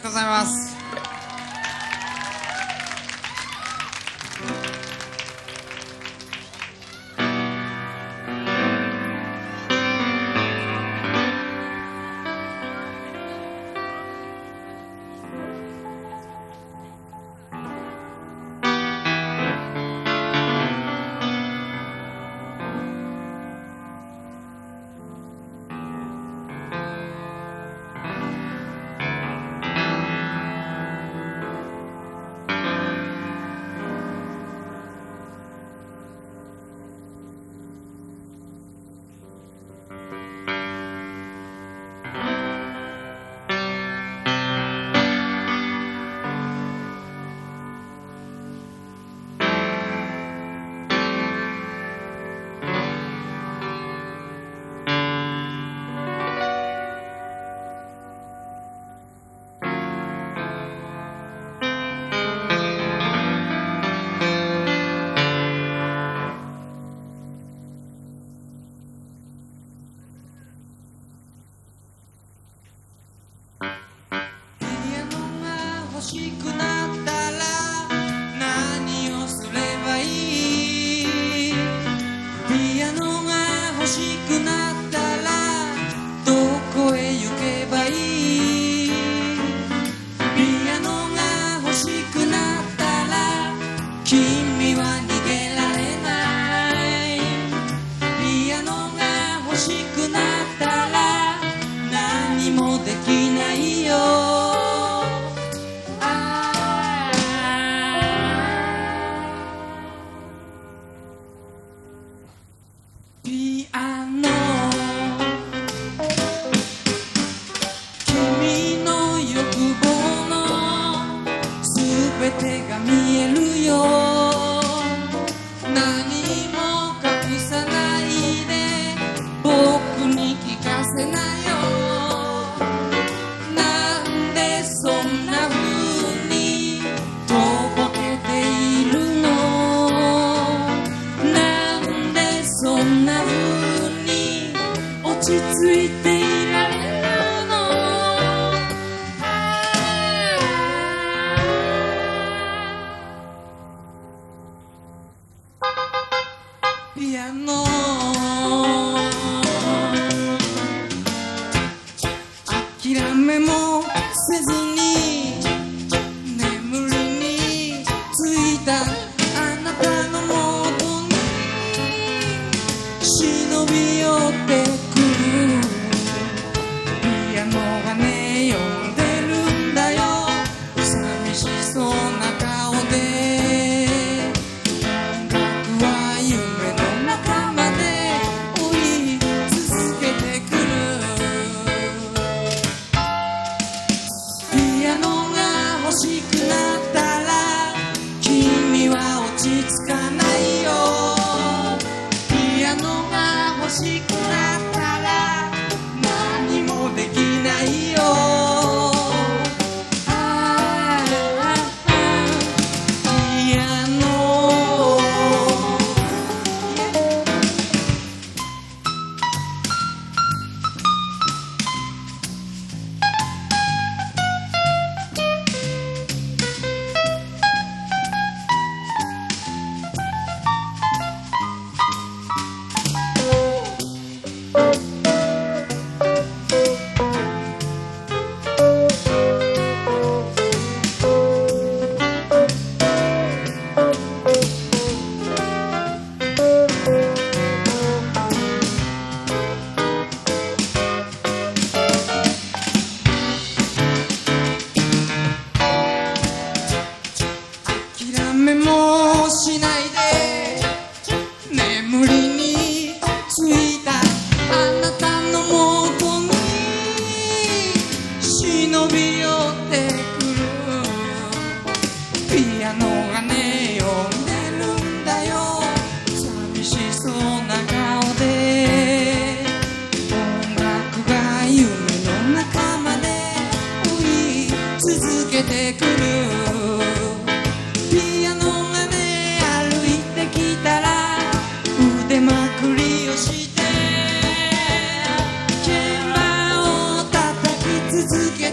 がとうございます。欲しくなったら何をすればいい？ピアノが欲しくなったらどこへ行けばいいピアノが欲しくなったら君はち着いていられるの。ピアノ。ピアノがね呼んでるんだよ。寂しそうな顔で。音楽が夢の中まで。追い続けてくる。ピアノがね歩いてきたら。腕まくりをして。鍵盤を叩き続け